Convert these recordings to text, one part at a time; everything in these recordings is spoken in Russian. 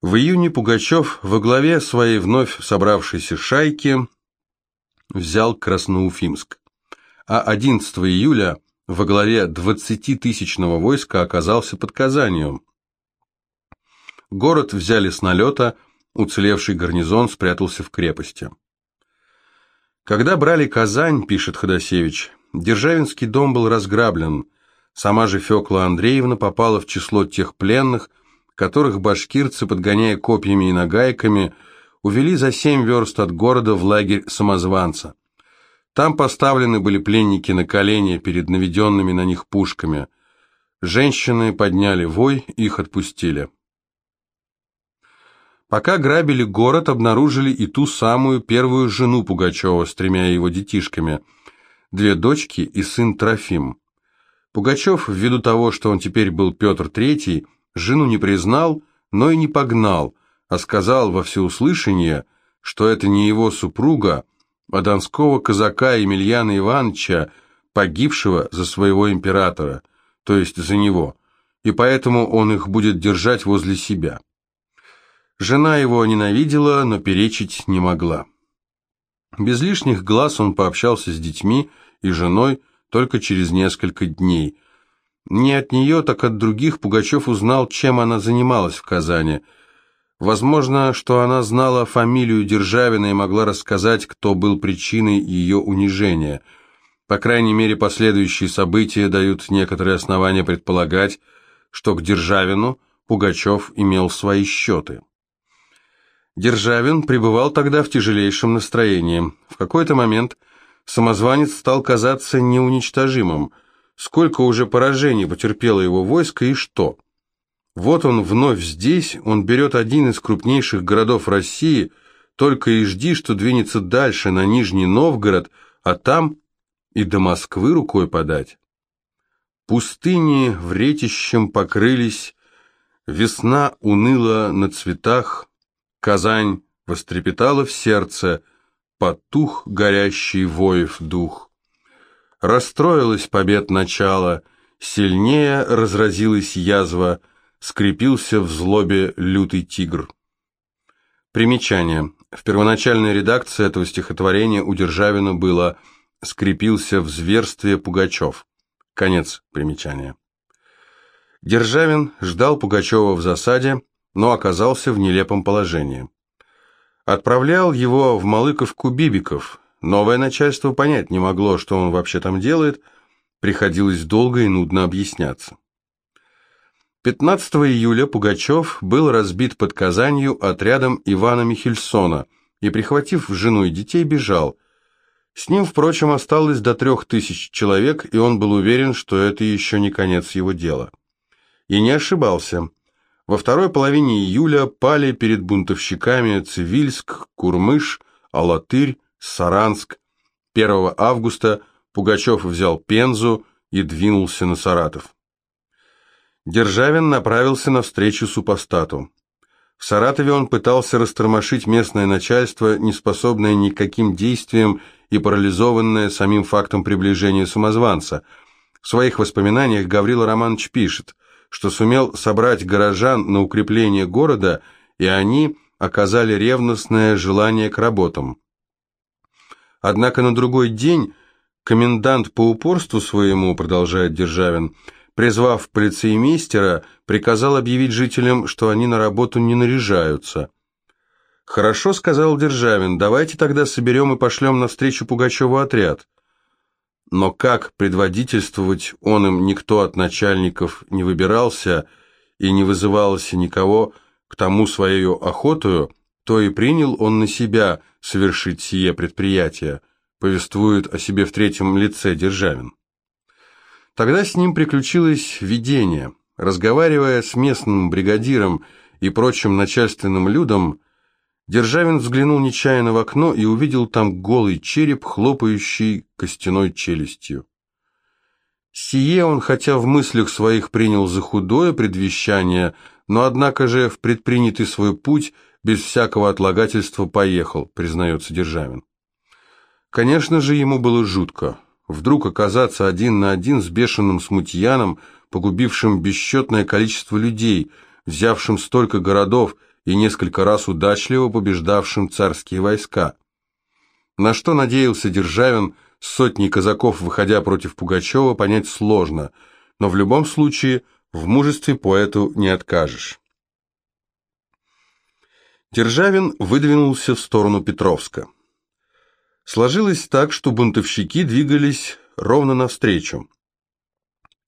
В июне Пугачев во главе своей вновь собравшейся шайки взял Красноуфимск, а 11 июля во главе 20-тысячного войска оказался под Казанью. Город взяли с налета, уцелевший гарнизон спрятался в крепости. Когда брали Казань, пишет Ходосевич, Державинский дом был разграблен, сама же Фекла Андреевна попала в число тех пленных, которых башкирцы, подгоняя копьями и нагайками, увели за семь верст от города в лагерь самозванца. Там поставлены были пленники на колени перед наведенными на них пушками. Женщины подняли вой, их отпустили. Пока грабили город, обнаружили и ту самую первую жену Пугачева с тремя его детишками, две дочки и сын Трофим. Пугачев, ввиду того, что он теперь был Петр Третий, Жену не признал, но и не погнал, а сказал во всеуслышание, что это не его супруга, а донского казака Емельяна Ивановича, погибшего за своего императора, то есть за него, и поэтому он их будет держать возле себя. Жена его ненавидела, но перечить не могла. Без лишних глаз он пообщался с детьми и женой только через несколько дней – не от нее, так от других Пугачев узнал, чем она занималась в Казани. Возможно, что она знала фамилию Державина и могла рассказать, кто был причиной ее унижения. По крайней мере, последующие события дают некоторые основания предполагать, что к Державину Пугачев имел свои счеты. Державин пребывал тогда в тяжелейшем настроении. В какой-то момент самозванец стал казаться неуничтожимым – Сколько уже поражений потерпело его войско и что? Вот он вновь здесь, он берет один из крупнейших городов России, только и жди, что двинется дальше, на Нижний Новгород, а там и до Москвы рукой подать. Пустыни вретищем покрылись, весна уныла на цветах, Казань вострепетала в сердце, потух горящий воев дух. Расстроилась побед начала, сильнее разразилась язва, скрепился в злобе лютый тигр. Примечание. В первоначальной редакции этого стихотворения у Державина было «скрепился в зверстве Пугачев». Конец примечания. Державин ждал Пугачева в засаде, но оказался в нелепом положении. Отправлял его в Малыковку Бибиков, Новое начальство понять не могло, что он вообще там делает, приходилось долго и нудно объясняться. 15 июля Пугачев был разбит под Казанью отрядом Ивана Михельсона и, прихватив жену и детей, бежал. С ним, впрочем, осталось до трех тысяч человек, и он был уверен, что это еще не конец его дела. И не ошибался. Во второй половине июля пали перед бунтовщиками Цивильск, Курмыш, Алатырь, Саранск. 1 августа Пугачев взял Пензу и двинулся на Саратов. Державин направился навстречу супостату. В Саратове он пытался растормошить местное начальство, не способное никаким действиям и парализованное самим фактом приближения самозванца. В своих воспоминаниях Гаврила Романович пишет, что сумел собрать горожан на укрепление города, и они оказали ревностное желание к работам. Однако на другой день комендант по упорству своему, продолжает Державин, призвав полицеймейстера, приказал объявить жителям, что они на работу не наряжаются. «Хорошо», — сказал Державин, — «давайте тогда соберем и пошлем навстречу Пугачеву отряд». Но как предводительствовать он им никто от начальников не выбирался и не вызывался никого к тому своей охотою, то и принял он на себя совершить сие предприятие, повествует о себе в третьем лице Державин. Тогда с ним приключилось видение. Разговаривая с местным бригадиром и прочим начальственным людом, Державин взглянул нечаянно в окно и увидел там голый череп, хлопающий костяной челюстью. Сие он, хотя в мыслях своих принял за худое предвещание, но однако же в предпринятый свой путь – без всякого отлагательства поехал, признается Державин. Конечно же, ему было жутко. Вдруг оказаться один на один с бешеным смутьяном, погубившим бесчетное количество людей, взявшим столько городов и несколько раз удачливо побеждавшим царские войска. На что надеялся Державин, сотни казаков, выходя против Пугачева, понять сложно, но в любом случае в мужестве поэту не откажешь. Державин выдвинулся в сторону Петровска. Сложилось так, что бунтовщики двигались ровно навстречу.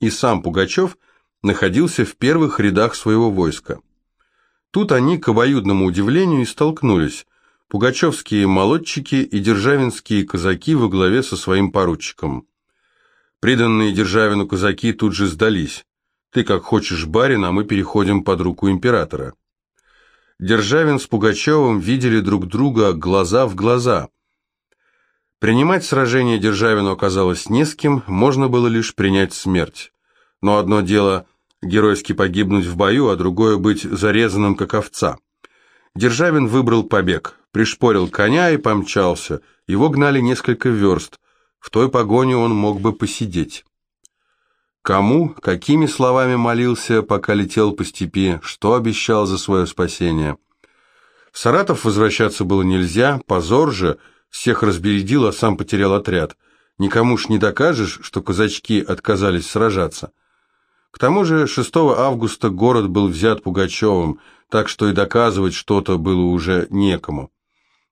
И сам Пугачев находился в первых рядах своего войска. Тут они, к обоюдному удивлению, и столкнулись пугачевские молодчики и державинские казаки во главе со своим поручиком. Приданные Державину казаки тут же сдались. «Ты как хочешь, барин, а мы переходим под руку императора». Державин с Пугачевым видели друг друга глаза в глаза. Принимать сражение Державину оказалось не с кем, можно было лишь принять смерть. Но одно дело геройски погибнуть в бою, а другое быть зарезанным как овца. Державин выбрал побег пришпорил коня и помчался. Его гнали несколько верст. В той погоне он мог бы посидеть. Кому, какими словами молился, пока летел по степи, что обещал за свое спасение? В Саратов возвращаться было нельзя, позор же, всех разбередил, а сам потерял отряд. Никому ж не докажешь, что казачки отказались сражаться. К тому же 6 августа город был взят Пугачевым, так что и доказывать что-то было уже некому.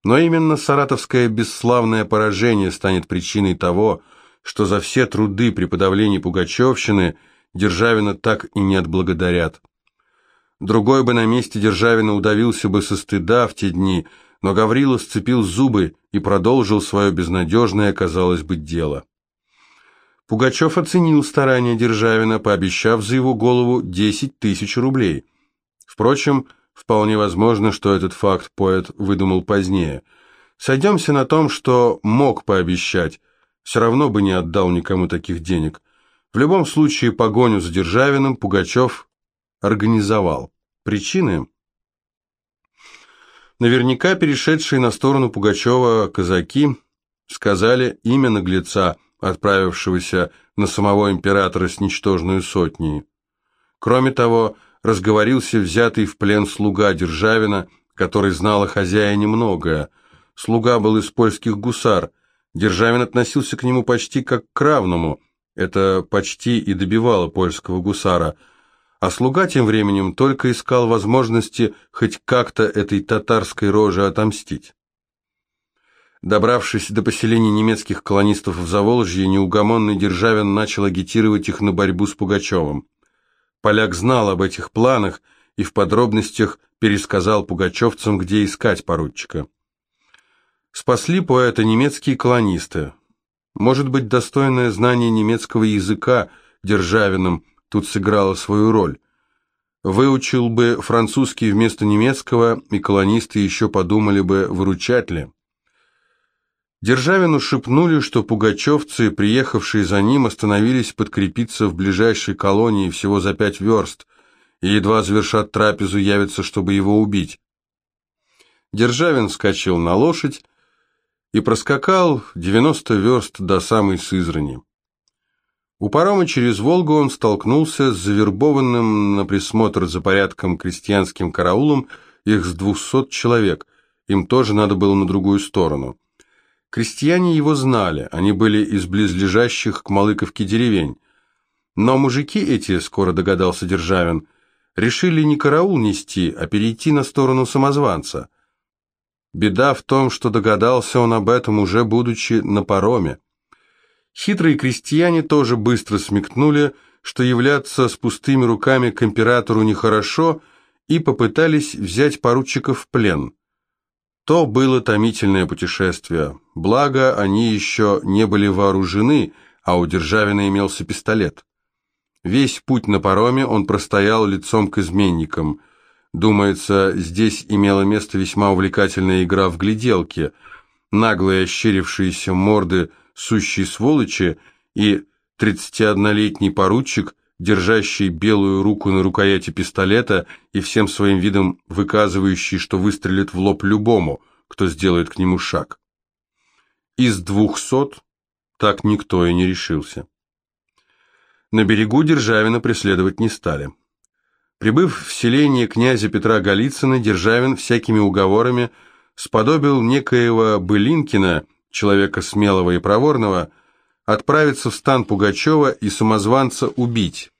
Но именно саратовское бесславное поражение станет причиной того, что за все труды при подавлении Пугачевщины Державина так и не отблагодарят. Другой бы на месте Державина удавился бы со стыда в те дни, но Гаврила сцепил зубы и продолжил свое безнадежное, казалось бы, дело. Пугачев оценил старания Державина, пообещав за его голову 10 тысяч рублей. Впрочем, Вполне возможно, что этот факт поэт выдумал позднее. Сойдемся на том, что мог пообещать, все равно бы не отдал никому таких денег. В любом случае погоню за Державиным Пугачев организовал. Причины? Наверняка перешедшие на сторону Пугачева казаки сказали имя наглеца, отправившегося на самого императора с ничтожной сотней. Кроме того, разговорился взятый в плен слуга Державина, который знал о хозяине многое. Слуга был из польских гусар. Державин относился к нему почти как к равному. Это почти и добивало польского гусара. А слуга тем временем только искал возможности хоть как-то этой татарской роже отомстить. Добравшись до поселения немецких колонистов в Заволжье, неугомонный Державин начал агитировать их на борьбу с Пугачевым. Поляк знал об этих планах и в подробностях пересказал пугачевцам, где искать поручика. Спасли поэта немецкие колонисты. Может быть, достойное знание немецкого языка Державиным тут сыграло свою роль. Выучил бы французский вместо немецкого, и колонисты еще подумали бы, выручать ли. Державину шепнули, что пугачевцы, приехавшие за ним, остановились подкрепиться в ближайшей колонии всего за пять верст, и едва завершат трапезу, явятся, чтобы его убить. Державин скачал на лошадь и проскакал 90 верст до самой Сызрани. У парома через Волгу он столкнулся с завербованным на присмотр за порядком крестьянским караулом их с двухсот человек, им тоже надо было на другую сторону. Крестьяне его знали, они были из близлежащих к Малыковке деревень. Но мужики эти, скоро догадался Державин, решили не караул нести, а перейти на сторону самозванца. Беда в том, что догадался он об этом, уже будучи на пароме. Хитрые крестьяне тоже быстро смекнули, что являться с пустыми руками к императору нехорошо, и попытались взять поручика в плен. То было томительное путешествие. Благо, они еще не были вооружены, а у Державина имелся пистолет. Весь путь на пароме он простоял лицом к изменникам. Думается, здесь имела место весьма увлекательная игра в гляделки. Наглые ощерившиеся морды сущей сволочи и 31-летний поручик держащий белую руку на рукояти пистолета и всем своим видом выказывающий, что выстрелит в лоб любому, кто сделает к нему шаг. Из двухсот так никто и не решился. На берегу Державина преследовать не стали. Прибыв в селение князя Петра Голицына, Державин всякими уговорами сподобил некоего Былинкина, человека смелого и проворного, отправиться в стан Пугачева и самозванца убить.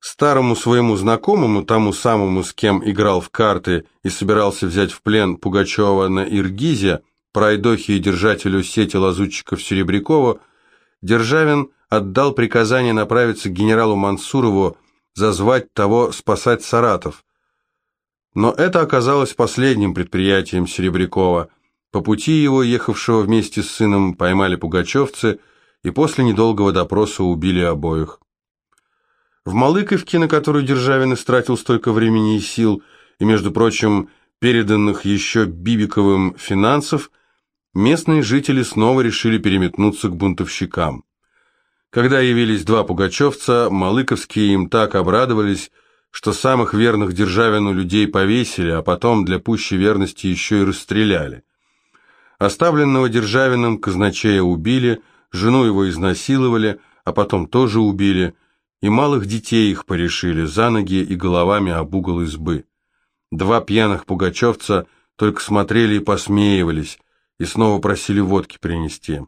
Старому своему знакомому, тому самому, с кем играл в карты и собирался взять в плен Пугачева на Иргизе, пройдохе и держателю сети лазутчиков Серебрякову, Державин отдал приказание направиться к генералу Мансурову, зазвать того спасать Саратов. Но это оказалось последним предприятием Серебрякова. По пути его, ехавшего вместе с сыном, поймали пугачевцы и после недолгого допроса убили обоих. В Малыковке, на которую Державин истратил столько времени и сил, и, между прочим, переданных еще Бибиковым финансов, местные жители снова решили переметнуться к бунтовщикам. Когда явились два пугачевца, Малыковские им так обрадовались, что самых верных Державину людей повесили, а потом для пущей верности еще и расстреляли. Оставленного Державиным казначея убили, жену его изнасиловали, а потом тоже убили – и малых детей их порешили за ноги и головами об угол избы. Два пьяных пугачевца только смотрели и посмеивались, и снова просили водки принести.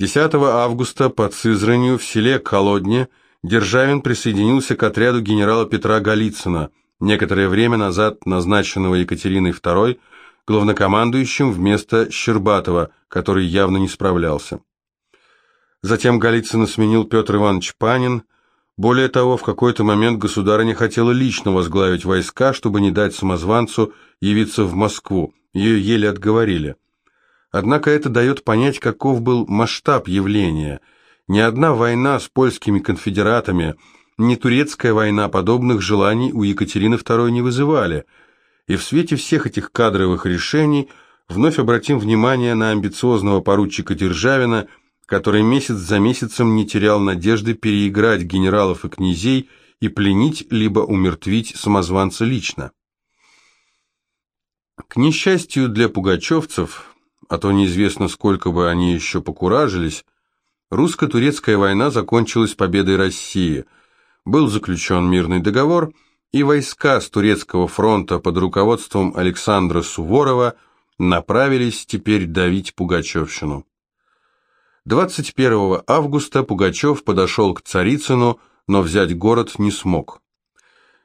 10 августа под Сызранью в селе Колодне Державин присоединился к отряду генерала Петра Голицына, некоторое время назад назначенного Екатериной II главнокомандующим вместо Щербатова, который явно не справлялся. Затем Голицына сменил Петр Иванович Панин. Более того, в какой-то момент государыня хотела лично возглавить войска, чтобы не дать самозванцу явиться в Москву. Ее еле отговорили. Однако это дает понять, каков был масштаб явления. Ни одна война с польскими конфедератами, ни турецкая война подобных желаний у Екатерины II не вызывали. И в свете всех этих кадровых решений вновь обратим внимание на амбициозного поручика Державина – который месяц за месяцем не терял надежды переиграть генералов и князей и пленить либо умертвить самозванца лично. К несчастью для пугачевцев, а то неизвестно, сколько бы они еще покуражились, русско-турецкая война закончилась победой России. Был заключен мирный договор, и войска с турецкого фронта под руководством Александра Суворова направились теперь давить Пугачевщину. 21 августа Пугачев подошел к Царицыну, но взять город не смог.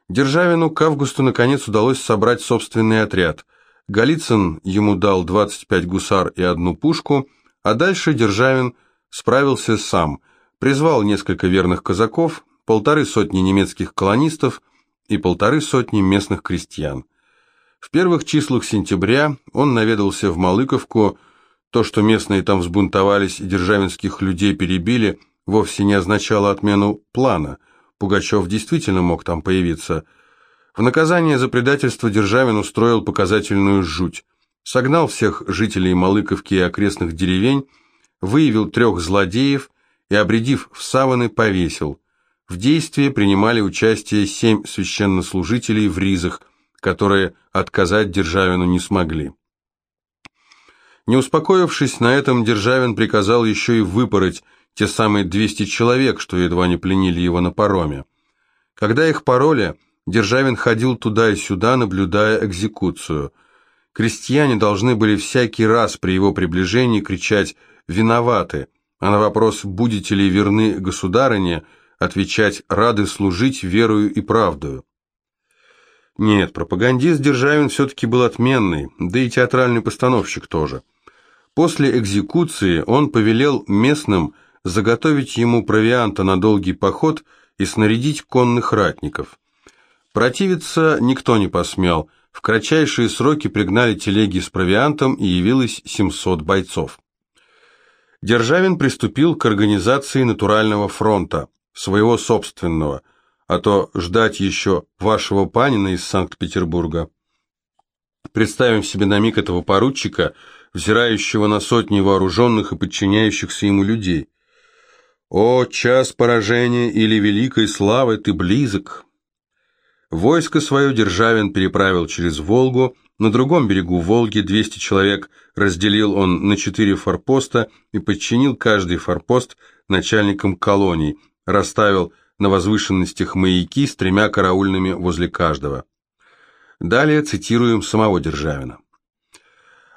Державину к августу наконец удалось собрать собственный отряд. Голицын ему дал 25 гусар и одну пушку, а дальше Державин справился сам, призвал несколько верных казаков, полторы сотни немецких колонистов и полторы сотни местных крестьян. В первых числах сентября он наведался в Малыковку, то, что местные там взбунтовались и державинских людей перебили, вовсе не означало отмену плана. Пугачев действительно мог там появиться. В наказание за предательство Державин устроил показательную жуть. Согнал всех жителей Малыковки и окрестных деревень, выявил трех злодеев и, обредив в саваны, повесил. В действии принимали участие семь священнослужителей в ризах, которые отказать Державину не смогли. Не успокоившись на этом, Державин приказал еще и выпороть те самые 200 человек, что едва не пленили его на пароме. Когда их пороли, Державин ходил туда и сюда, наблюдая экзекуцию. Крестьяне должны были всякий раз при его приближении кричать «виноваты», а на вопрос «будете ли верны государыне» отвечать «рады служить верою и правдою». Нет, пропагандист Державин все-таки был отменный, да и театральный постановщик тоже – После экзекуции он повелел местным заготовить ему провианта на долгий поход и снарядить конных ратников. Противиться никто не посмел. В кратчайшие сроки пригнали телеги с провиантом и явилось 700 бойцов. Державин приступил к организации натурального фронта, своего собственного, а то ждать еще вашего Панина из Санкт-Петербурга. Представим себе на миг этого поручика – взирающего на сотни вооруженных и подчиняющихся ему людей. «О, час поражения или великой славы, ты близок!» Войско свое Державин переправил через Волгу, на другом берегу Волги 200 человек разделил он на четыре форпоста и подчинил каждый форпост начальникам колоний, расставил на возвышенностях маяки с тремя караульными возле каждого. Далее цитируем самого Державина.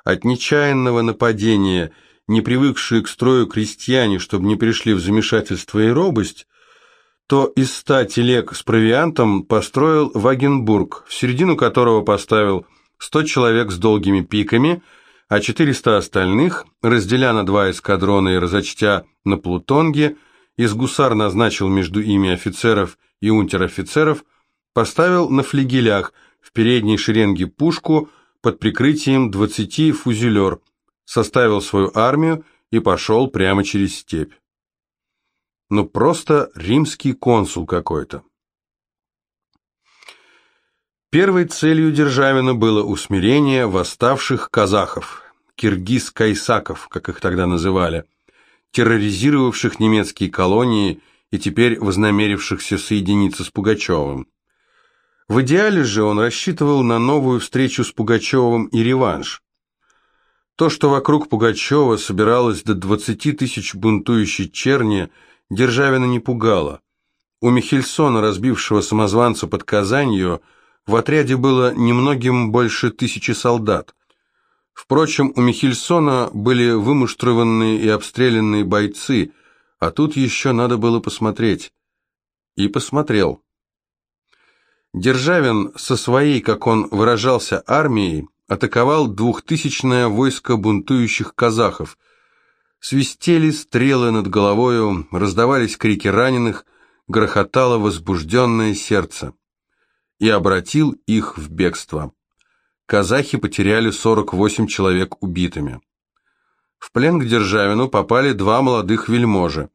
От нечаянного нападения, не привыкшие к строю крестьяне, чтобы не пришли в замешательство и робость, то из ста телег с провиантом построил Вагенбург, в середину которого поставил сто человек с долгими пиками, а четыреста остальных, разделя на два эскадрона и разочтя на Плутонге, из гусар назначил между ими офицеров и унтер-офицеров, поставил на флигелях в передней шеренге пушку под прикрытием двадцати фузелер, составил свою армию и пошел прямо через степь. Ну просто римский консул какой-то. Первой целью Державина было усмирение восставших казахов, киргиз-кайсаков, как их тогда называли, терроризировавших немецкие колонии и теперь вознамерившихся соединиться с Пугачевым. В идеале же он рассчитывал на новую встречу с Пугачевым и реванш. То, что вокруг Пугачева собиралось до 20 тысяч бунтующей черни – Державина не пугала. У Михельсона, разбившего самозванца под Казанью, в отряде было немногим больше тысячи солдат. Впрочем, у Михельсона были вымуштрованные и обстрелянные бойцы, а тут еще надо было посмотреть. И посмотрел. Державин со своей, как он выражался, армией атаковал двухтысячное войско бунтующих казахов – Свистели стрелы над головою, раздавались крики раненых, грохотало возбужденное сердце. И обратил их в бегство. Казахи потеряли 48 человек убитыми. В плен к Державину попали два молодых вельможи.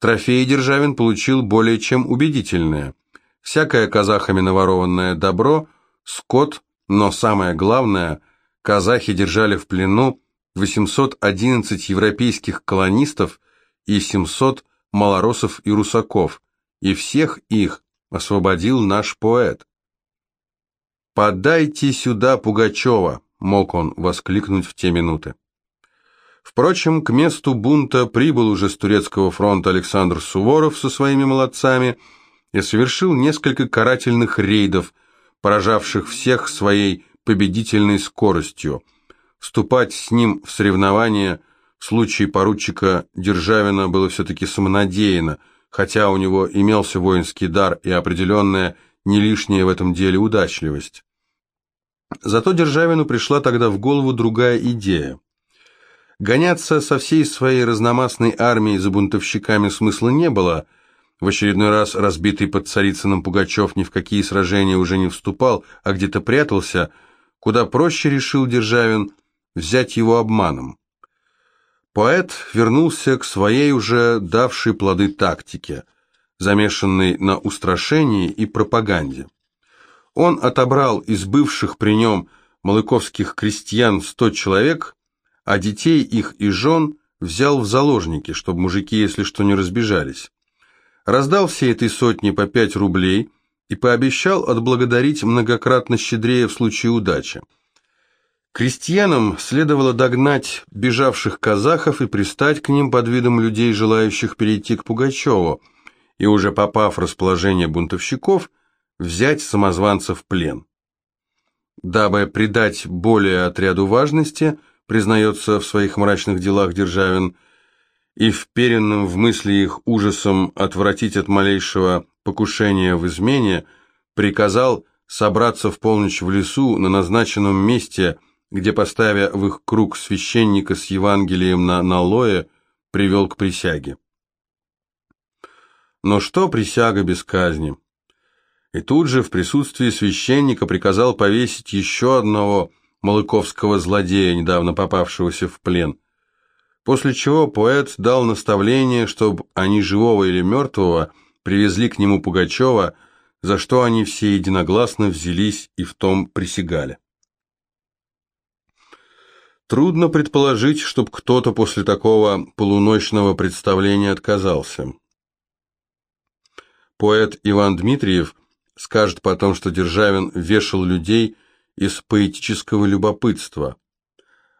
Трофеи Державин получил более чем убедительные. Всякое казахами наворованное добро, скот, но самое главное, казахи держали в плену 811 европейских колонистов и 700 малоросов и русаков, и всех их освободил наш поэт. «Подайте сюда Пугачева!» – мог он воскликнуть в те минуты. Впрочем, к месту бунта прибыл уже с турецкого фронта Александр Суворов со своими молодцами и совершил несколько карательных рейдов, поражавших всех своей победительной скоростью – Вступать с ним в соревнования в случае поручика Державина было все-таки самонадеянно, хотя у него имелся воинский дар и определенная не лишняя в этом деле удачливость. Зато Державину пришла тогда в голову другая идея. Гоняться со всей своей разномастной армией за бунтовщиками смысла не было. В очередной раз разбитый под Царицыным Пугачев ни в какие сражения уже не вступал, а где-то прятался. Куда проще, решил Державин, взять его обманом. Поэт вернулся к своей уже давшей плоды тактике, замешанной на устрашении и пропаганде. Он отобрал из бывших при нем малыковских крестьян сто человек, а детей их и жен взял в заложники, чтобы мужики, если что, не разбежались. Раздал всей этой сотне по пять рублей и пообещал отблагодарить многократно щедрее в случае удачи. Крестьянам следовало догнать бежавших казахов и пристать к ним под видом людей, желающих перейти к Пугачеву, и уже попав в расположение бунтовщиков, взять самозванца в плен. Дабы придать более отряду важности, признается в своих мрачных делах Державин, и вперенным в мысли их ужасом отвратить от малейшего покушения в измене, приказал собраться в полночь в лесу на назначенном месте – где, поставя в их круг священника с Евангелием на налое, привел к присяге. Но что присяга без казни? И тут же в присутствии священника приказал повесить еще одного малыковского злодея, недавно попавшегося в плен. После чего поэт дал наставление, чтобы они живого или мертвого привезли к нему Пугачева, за что они все единогласно взялись и в том присягали. Трудно предположить, чтобы кто-то после такого полуночного представления отказался. Поэт Иван Дмитриев скажет потом, что Державин вешал людей из поэтического любопытства,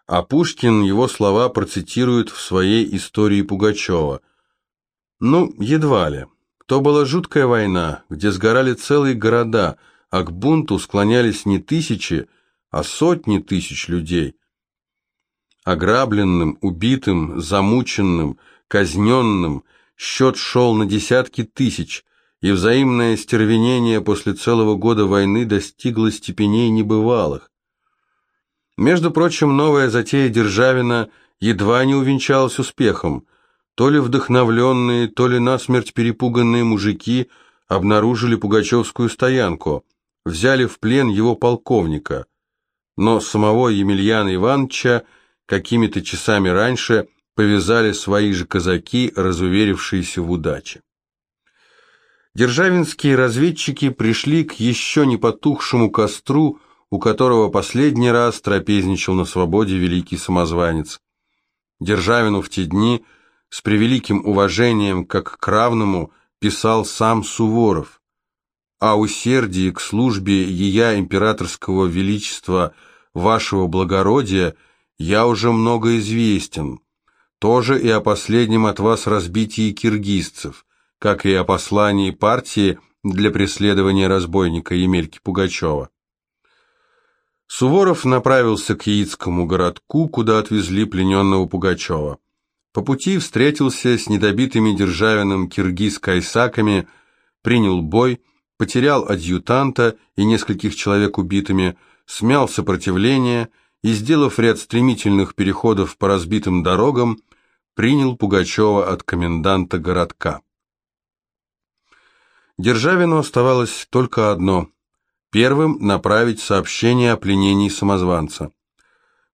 а Пушкин его слова процитирует в своей истории Пугачева. Ну, едва ли. То была жуткая война, где сгорали целые города, а к бунту склонялись не тысячи, а сотни тысяч людей. Ограбленным, убитым, замученным, казненным счет шел на десятки тысяч, и взаимное стервенение после целого года войны достигло степеней небывалых. Между прочим, новая затея Державина едва не увенчалась успехом. То ли вдохновленные, то ли насмерть перепуганные мужики обнаружили пугачевскую стоянку, взяли в плен его полковника. Но самого Емельяна Ивановича какими-то часами раньше повязали свои же казаки, разуверившиеся в удаче. Державинские разведчики пришли к еще не потухшему костру, у которого последний раз трапезничал на свободе великий самозванец. Державину в те дни с превеликим уважением, как к равному, писал сам Суворов. О усердии к службе ея императорского величества вашего благородия я уже много известен. Тоже и о последнем от вас разбитии киргизцев, как и о послании партии для преследования разбойника Емельки Пугачева. Суворов направился к Яицкому городку, куда отвезли плененного Пугачева. По пути встретился с недобитыми Державиным киргиз-кайсаками, принял бой, потерял адъютанта и нескольких человек убитыми, смял сопротивление и, сделав ряд стремительных переходов по разбитым дорогам, принял Пугачева от коменданта городка. Державину оставалось только одно Первым направить сообщение о пленении самозванца.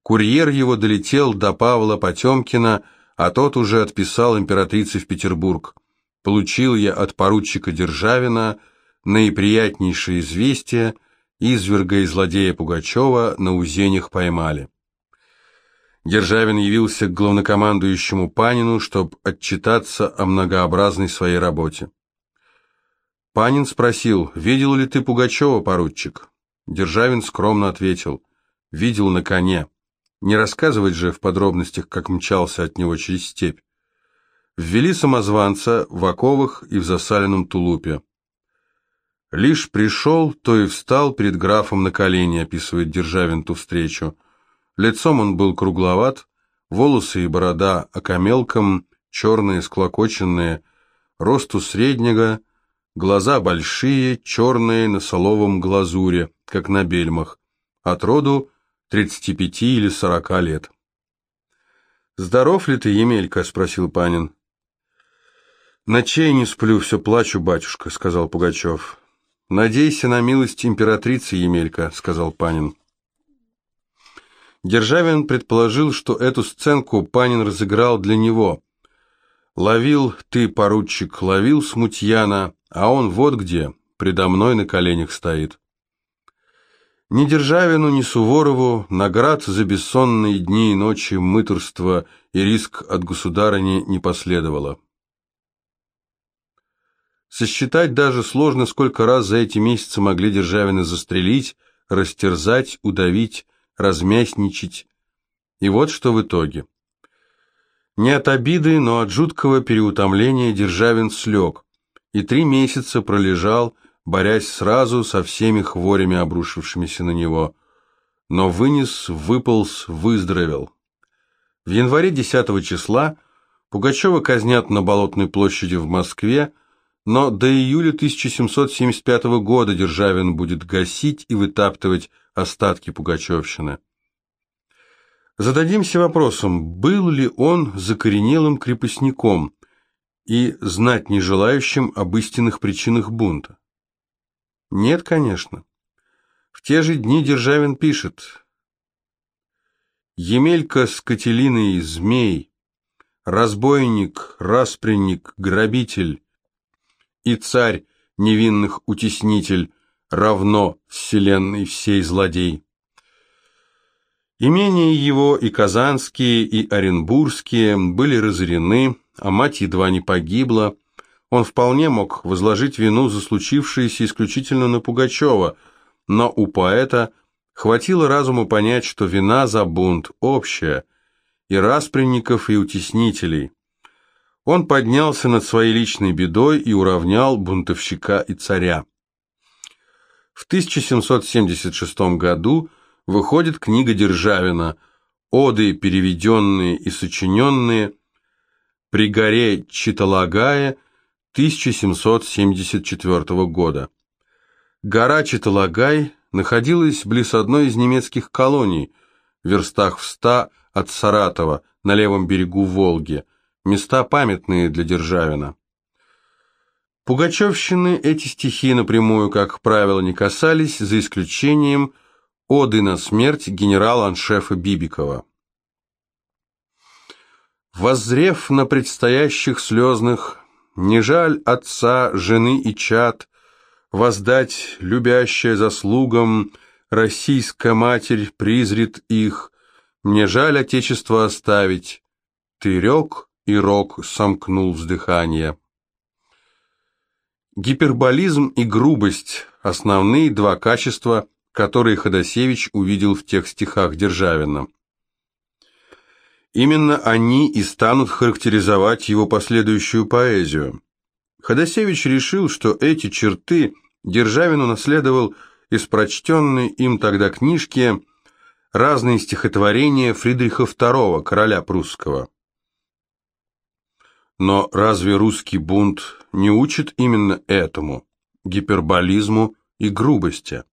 Курьер его долетел до Павла Потемкина, а тот уже отписал императрице в Петербург. Получил я от поручика Державина наиприятнейшее известие, изверга и злодея Пугачева на узенях поймали. Державин явился к главнокомандующему Панину, чтобы отчитаться о многообразной своей работе. Панин спросил, видел ли ты Пугачева, поручик? Державин скромно ответил, видел на коне. Не рассказывать же в подробностях, как мчался от него через степь. Ввели самозванца в оковах и в засаленном тулупе. Лишь пришел, то и встал перед графом на колени, описывает Державин ту встречу. Лицом он был кругловат, волосы и борода окамелком, черные, склокоченные, росту среднего, Глаза большие, черные, на соловом глазуре, как на бельмах. От роду 35 или 40 лет. «Здоров ли ты, Емелька?» – спросил Панин. «Ночей не сплю, все плачу, батюшка», – сказал Пугачев. «Надейся на милость императрицы, Емелька», – сказал Панин. Державин предположил, что эту сценку Панин разыграл для него. «Ловил ты, поручик, ловил смутьяна, а он вот где, предо мной на коленях стоит. Ни Державину, ни Суворову наград за бессонные дни и ночи, мытарства и риск от государыни не последовало. Сосчитать даже сложно, сколько раз за эти месяцы могли Державина застрелить, растерзать, удавить, размясничать. И вот что в итоге. Не от обиды, но от жуткого переутомления Державин слег – и три месяца пролежал, борясь сразу со всеми хворями, обрушившимися на него. Но вынес, выполз, выздоровел. В январе 10 числа Пугачева казнят на Болотной площади в Москве, но до июля 1775 года Державин будет гасить и вытаптывать остатки Пугачевщины. Зададимся вопросом, был ли он закоренелым крепостником, и знать не желающим об истинных причинах бунта? Нет, конечно. В те же дни Державин пишет «Емелька с Кателиной змей, разбойник, распренник, грабитель и царь невинных утеснитель, равно вселенной всей злодей». Имения его и казанские, и оренбургские были разорены, а мать едва не погибла. Он вполне мог возложить вину за случившееся исключительно на Пугачева, но у поэта хватило разума понять, что вина за бунт общая, и распринников, и утеснителей. Он поднялся над своей личной бедой и уравнял бунтовщика и царя. В 1776 году выходит книга Державина «Оды, переведенные и сочиненные» при горе Читалагая 1774 года. Гора Читалагай находилась близ одной из немецких колоний, в верстах в ста от Саратова, на левом берегу Волги, места памятные для Державина. Пугачевщины эти стихи напрямую, как правило, не касались, за исключением «Оды на смерть» генерала-аншефа Бибикова. Воззрев на предстоящих слезных, не жаль отца, жены и чад, воздать любящая заслугам, российская матерь призрит их, мне жаль отечество оставить, ты рек и рок сомкнул вздыхание. Гиперболизм и грубость – основные два качества, которые Ходосевич увидел в тех стихах Державина. Именно они и станут характеризовать его последующую поэзию. Ходосевич решил, что эти черты Державин унаследовал из прочтенной им тогда книжки разные стихотворения Фридриха II, короля прусского. Но разве русский бунт не учит именно этому, гиперболизму и грубости?